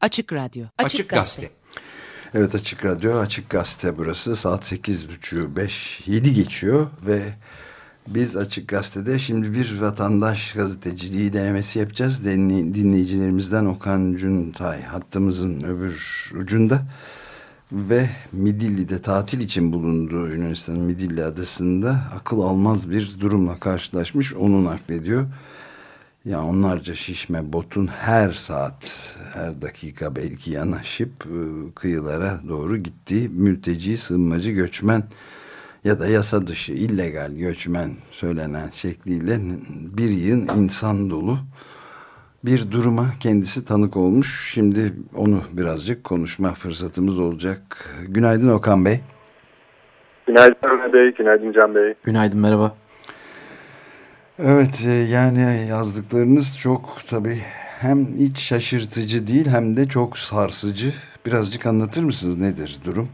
Açık Radyo, Açık, Açık Gazete. Gazete. Evet Açık Radyo, Açık Gazete burası. Saat 8.30, 5, 7 geçiyor ve biz Açık Gazete'de şimdi bir vatandaş gazeteciliği denemesi yapacağız. Dinleyicilerimizden Okan Cuntay hattımızın öbür ucunda ve Midilli'de tatil için bulunduğu Yunanistan'ın Midilli adasında akıl almaz bir durumla karşılaşmış. Onu naklediyor. Ya onlarca şişme botun her saat, her dakika belki yanaşıp e, kıyılara doğru gittiği mülteci, sığınmacı, göçmen ya da yasa dışı, illegal göçmen söylenen şekliyle bir yığın insan dolu bir duruma kendisi tanık olmuş. Şimdi onu birazcık konuşma fırsatımız olacak. Günaydın Okan Bey. Günaydın Ömer Bey, günaydın Can Bey. Günaydın, merhaba. Evet, e, yani yazdıklarınız çok tabii hem hiç şaşırtıcı değil hem de çok sarsıcı. Birazcık anlatır mısınız nedir durum?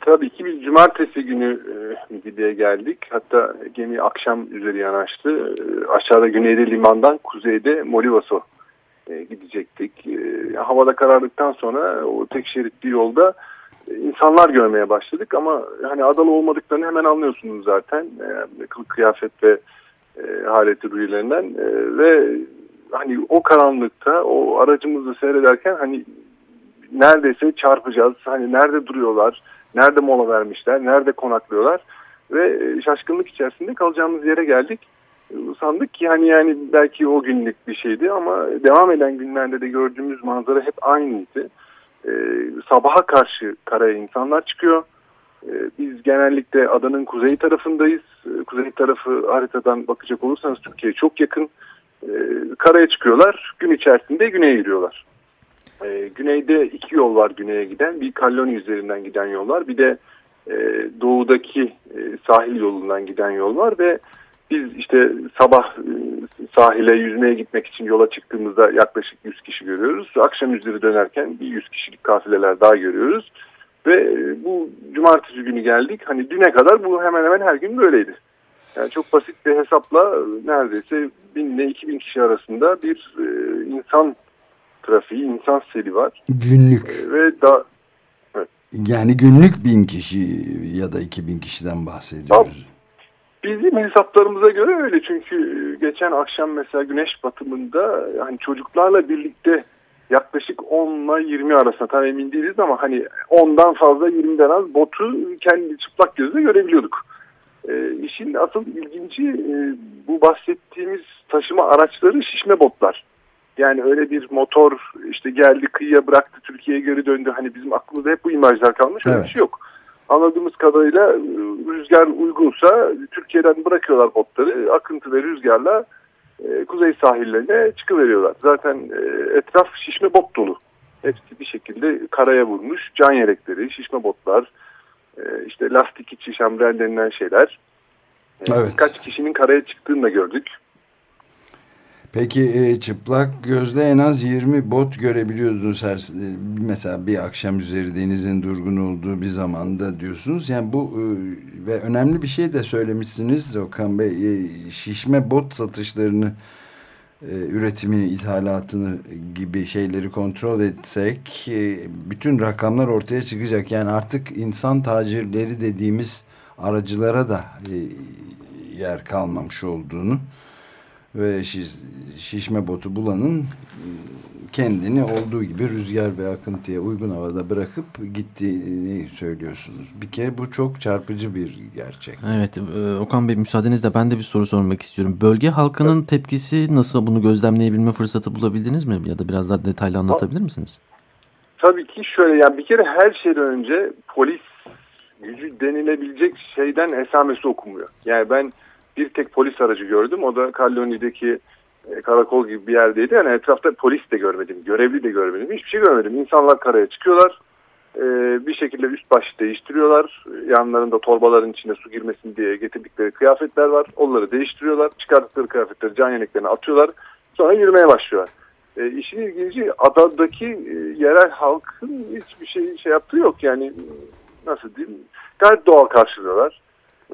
Tabii ki biz cumartesi günü e, Mididi'ye geldik. Hatta gemi akşam üzeri yanaştı. E, aşağıda güneyde limandan kuzeyde Molivaso e, gidecektik. E, havada karardıktan sonra o tek şeritli yolda e, insanlar görmeye başladık. Ama hani adalı olmadıklarını hemen anlıyorsunuz zaten. E, kılık kıyafet ve e, haleti duyularından. E, ve hani o karanlıkta o aracımızı seyrederken hani neredeyse çarpacağız. Hani nerede duruyorlar? Nerede mola vermişler, nerede konaklıyorlar ve e, şaşkınlık içerisinde kalacağımız yere geldik. Sandık ki hani yani belki o günlük bir şeydi ama devam eden günlerde de gördüğümüz manzara hep aynıydı. Ee, sabaha karşı karaya insanlar çıkıyor. Ee, biz genellikle adanın kuzey tarafındayız. Ee, kuzey tarafı haritadan bakacak olursanız Türkiye'ye çok yakın. Ee, karaya çıkıyorlar. Gün içerisinde güneye yürüyorlar. Güneyde iki yol var güneye giden. Bir Kalloni üzerinden giden yol var. Bir de e, doğudaki e, sahil yolundan giden yol var ve biz işte sabah e, sahile yüzmeye gitmek için yola çıktığımızda yaklaşık 100 kişi görüyoruz. Akşam üzeri dönerken bir 100 kişilik kafileler daha görüyoruz. Ve e, bu cumartesi günü geldik. Hani düne kadar bu hemen hemen her gün böyleydi. Yani çok basit bir hesapla neredeyse 1000 ile 2000 kişi arasında bir e, insan trafiği, insan seli var. Günlük. E, ve da evet. Yani günlük bin kişi ya da iki bin kişiden bahsediyoruz. Bizim hesaplarımıza göre öyle çünkü geçen akşam mesela güneş batımında hani çocuklarla birlikte yaklaşık 10 ile 20 arasında tam emin değiliz ama hani 10'dan fazla 20'den az botu kendi çıplak gözle görebiliyorduk. E, işin asıl ilginci e, bu bahsettiğimiz taşıma araçları şişme botlar. Yani öyle bir motor işte geldi kıyıya bıraktı Türkiye'ye geri döndü. Hani bizim aklımızda hep bu imajlar kalmış. Öyle evet. bir şey yok. Anladığımız kadarıyla e, rüzgar uygunsa Türkiye'den bırakıyorlar botları. Akıntı ve rüzgarla e, kuzey sahillerine çıkıveriyorlar. Zaten e, etraf şişme bot dolu. Hepsi bir şekilde karaya vurmuş. Can yelekleri, şişme botlar, e, işte lastik içi şambren denilen şeyler. E, evet. Kaç kişinin karaya çıktığını da gördük. Peki e, çıplak gözle en az 20 bot görebiliyordunuz her, mesela bir akşam üzeri denizin durgun olduğu bir zamanda diyorsunuz. Yani bu e, ve önemli bir şey de söylemişsiniz Okan Bey e, şişme bot satışlarını e, üretimini, ithalatını gibi şeyleri kontrol etsek e, bütün rakamlar ortaya çıkacak. Yani artık insan tacirleri dediğimiz aracılara da yer kalmamış olduğunu ve şiş, şişme botu bulanın kendini olduğu gibi rüzgar ve akıntıya uygun havada bırakıp gittiğini söylüyorsunuz. Bir kere bu çok çarpıcı bir gerçek. Evet e, Okan Bey müsaadenizle ben de bir soru sormak istiyorum. Bölge halkının evet. tepkisi nasıl bunu gözlemleyebilme fırsatı bulabildiniz mi? Ya da biraz daha detaylı anlatabilir misiniz? Tabii ki şöyle yani bir kere her şeyden önce polis gücü denilebilecek şeyden esamesi okumuyor. Yani ben bir tek polis aracı gördüm. O da Kalloni'deki e, karakol gibi bir yerdeydi. Yani etrafta polis de görmedim, görevli de görmedim. Hiçbir şey görmedim. İnsanlar karaya çıkıyorlar. E, bir şekilde üst baş değiştiriyorlar. Yanlarında torbaların içine su girmesin diye getirdikleri kıyafetler var. Onları değiştiriyorlar. Çıkardıkları kıyafetleri can yeleklerine atıyorlar. Sonra yürümeye başlıyorlar. E, işin ilginci adadaki e, yerel halkın hiçbir şey şey yaptığı yok. Yani nasıl diyeyim gayet doğal karşılıyorlar.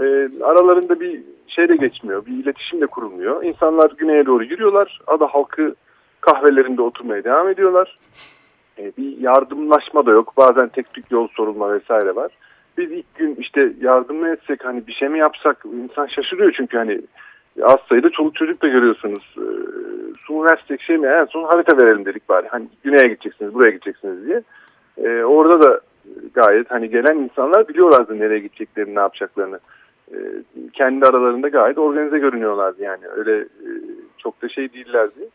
E, aralarında bir şey de geçmiyor, bir iletişim de kurulmuyor. İnsanlar güneye doğru yürüyorlar. Ada halkı kahvelerinde oturmaya devam ediyorlar. E, bir yardımlaşma da yok. Bazen tek tük yol sorulma vesaire var. Biz ilk gün işte yardım mı etsek hani bir şey mi yapsak insan şaşırıyor çünkü hani az sayıda çoluk çocuk da görüyorsunuz. E, su versek şey mi en son harita verelim dedik bari. Hani güneye gideceksiniz buraya gideceksiniz diye. E, orada da gayet hani gelen insanlar biliyorlardı nereye gideceklerini ne yapacaklarını. E, kendi aralarında gayet organize görünüyorlardı yani öyle e, çok da şey değillerdi.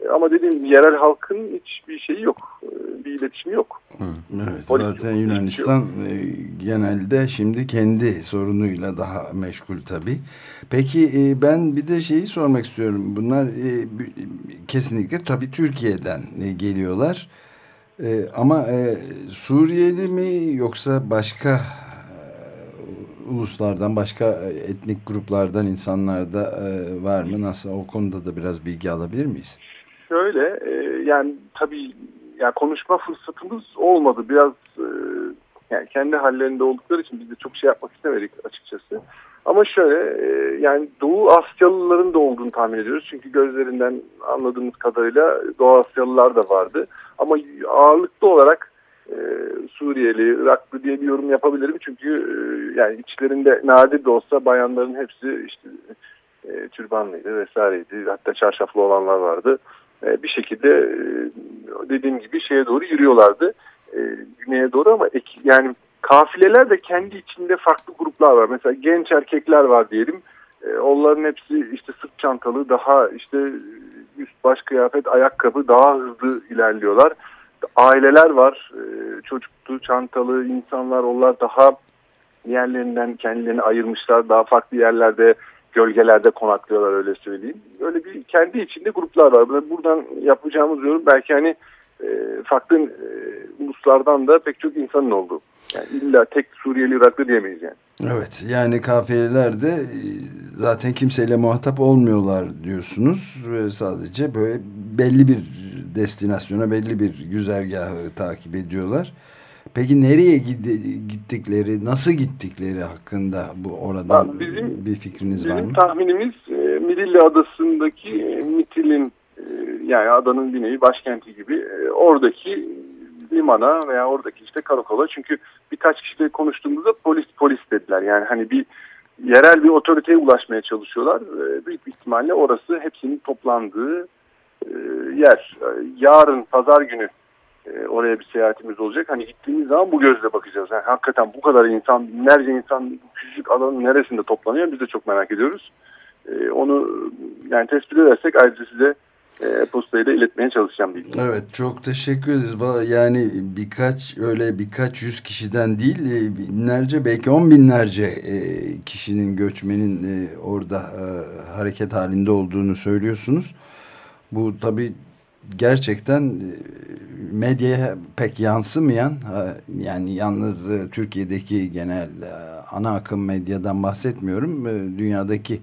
E, ama dediğim yerel halkın hiçbir şeyi yok. E, bir iletişimi yok. Evet, zaten Yunanistan e, genelde şimdi kendi sorunuyla daha meşgul tabii. Peki ben bir de şeyi sormak istiyorum. Bunlar kesinlikle tabii Türkiye'den geliyorlar. Ama Suriyeli mi yoksa başka uluslardan, başka etnik gruplardan insanlar da var mı? Nasıl? O konuda da biraz bilgi alabilir miyiz? Şöyle e, yani tabii yani konuşma fırsatımız olmadı. Biraz e, yani kendi hallerinde oldukları için biz de çok şey yapmak istemedik açıkçası. Ama şöyle e, yani Doğu Asyalıların da olduğunu tahmin ediyoruz. Çünkü gözlerinden anladığımız kadarıyla Doğu Asyalılar da vardı. Ama ağırlıklı olarak e, Suriyeli, Iraklı diye bir yorum yapabilirim. Çünkü e, yani içlerinde nadir de olsa bayanların hepsi işte e, türbanlıydı vesaireydi. Hatta çarşaflı olanlar vardı. E, bir şekilde e, dediğim gibi şeye doğru yürüyorlardı. E, güneye doğru ama yani kafileler de kendi içinde farklı gruplar var. Mesela genç erkekler var diyelim. Onların hepsi işte sırt çantalı, daha işte üst baş kıyafet, ayakkabı daha hızlı ilerliyorlar. Aileler var, çocuklu, çantalı insanlar, onlar daha yerlerinden kendilerini ayırmışlar. Daha farklı yerlerde gölgelerde konaklıyorlar öyle söyleyeyim. Öyle bir kendi içinde gruplar var. Buradan yapacağımız yorum belki hani e, farklı e, uluslardan da pek çok insanın olduğu. Yani illa tek Suriyeli Iraklı diyemeyiz yani. Evet yani kafileler de e, zaten kimseyle muhatap olmuyorlar diyorsunuz ve sadece böyle belli bir destinasyona belli bir güzergahı takip ediyorlar. Peki nereye gittikleri, nasıl gittikleri hakkında bu oradan bizim, bir fikriniz bizim var mı? tahminimiz e, Midilli Adası'ndaki e, Mitil'in e, yani adanın bir nevi başkenti gibi e, oradaki limana veya oradaki işte karakola çünkü birkaç kişiyle konuştuğumuzda polis polis dediler. Yani hani bir yerel bir otoriteye ulaşmaya çalışıyorlar. E, büyük bir ihtimalle orası hepsinin toplandığı yer. E, yarın pazar günü e, oraya bir seyahatimiz olacak. Hani gittiğimiz zaman bu gözle bakacağız. Yani hakikaten bu kadar insan, binlerce insan küçücük alanın neresinde toplanıyor biz de çok merak ediyoruz. E, onu yani tespit edersek ayrıca size e, postayı da iletmeye çalışacağım. Bilgi. Evet çok teşekkür ederiz. Yani birkaç öyle birkaç yüz kişiden değil binlerce belki on binlerce kişinin göçmenin orada hareket halinde olduğunu söylüyorsunuz. Bu tabii gerçekten e, medyaya pek yansımayan yani yalnız e, Türkiye'deki genel e, ana akım medyadan bahsetmiyorum. Dünyadaki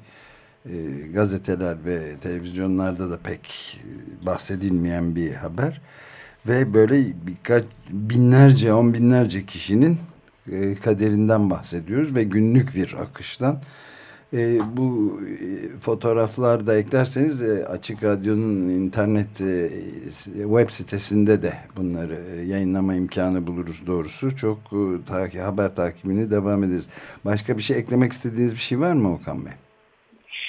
gazeteler ve televizyonlarda da pek bahsedilmeyen bir haber. Ve böyle birkaç binlerce, on binlerce kişinin kaderinden bahsediyoruz ve günlük bir akıştan e, bu e, fotoğraflar da eklerseniz e, Açık Radyo'nun internet e, web sitesinde de bunları e, yayınlama imkanı buluruz doğrusu. Çok e, takip, haber takibini devam ederiz. Başka bir şey eklemek istediğiniz bir şey var mı Okan Bey?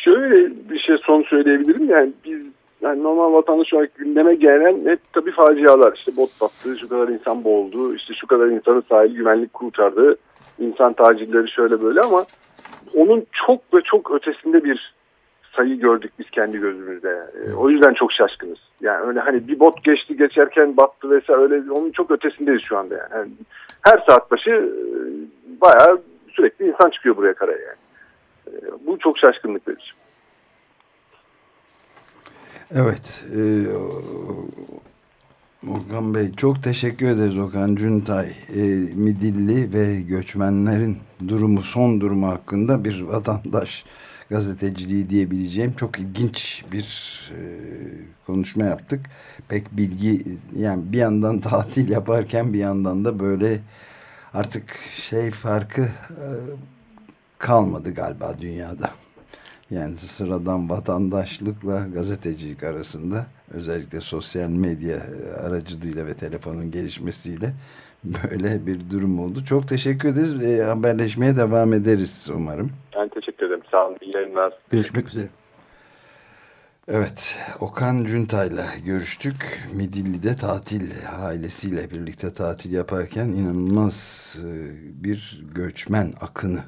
Şöyle bir şey son söyleyebilirim. Yani biz yani normal vatandaş olarak gündeme gelen hep tabii facialar. İşte bot battı, şu kadar insan boğuldu, işte şu kadar insanı sahil güvenlik kurtardı, insan tacirleri şöyle böyle ama onun çok ve çok ötesinde bir sayı gördük biz kendi gözümüzde. E, o yüzden çok şaşkınız. Yani öyle hani bir bot geçti geçerken battı vesaire öyle onun çok ötesindeyiz şu anda yani. yani her saat başı e, bayağı sürekli insan çıkıyor buraya karaya yani. E, bu çok şaşkınlık verici. Evet. E, Okan Bey çok teşekkür ederiz Okan Cuntay. E, Midilli ve göçmenlerin durumu son durumu hakkında bir vatandaş gazeteciliği diyebileceğim çok ilginç bir e, konuşma yaptık. Pek bilgi yani bir yandan tatil yaparken bir yandan da böyle artık şey farkı e, kalmadı galiba dünyada. Yani sıradan vatandaşlıkla gazetecilik arasında özellikle sosyal medya aracılığıyla ve telefonun gelişmesiyle böyle bir durum oldu. Çok teşekkür ederiz. E, haberleşmeye devam ederiz umarım. Ben teşekkür ederim. Sağ olun. İyi yayınlar. Görüşmek üzere. Evet, Okan Cuntay'la görüştük. Midilli'de tatil ailesiyle birlikte tatil yaparken inanılmaz e, bir göçmen akını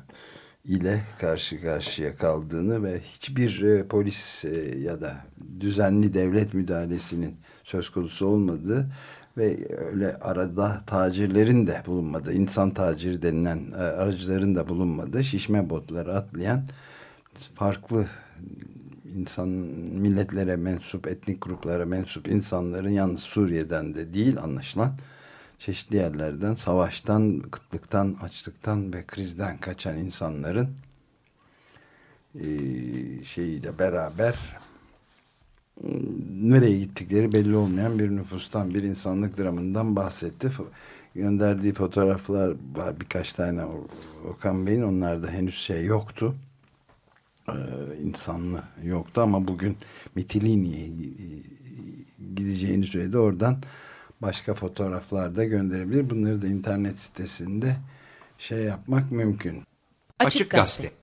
ile karşı karşıya kaldığını ve hiçbir e, polis e, ya da düzenli devlet müdahalesinin söz konusu olmadığı ve öyle arada tacirlerin de bulunmadığı, insan tacir denilen aracıların da bulunmadığı şişme botları atlayan farklı insan milletlere mensup, etnik gruplara mensup insanların yalnız Suriye'den de değil anlaşılan çeşitli yerlerden, savaştan, kıtlıktan, açlıktan ve krizden kaçan insanların e, şeyiyle beraber nereye gittikleri belli olmayan bir nüfustan, bir insanlık dramından bahsetti. Gönderdiği fotoğraflar var birkaç tane Okan Bey'in onlarda henüz şey yoktu e, insanlı yoktu ama bugün Mitilini'ye gideceğini söyledi. Oradan başka fotoğraflar da gönderebilir. Bunları da internet sitesinde şey yapmak mümkün. Açık Gazete.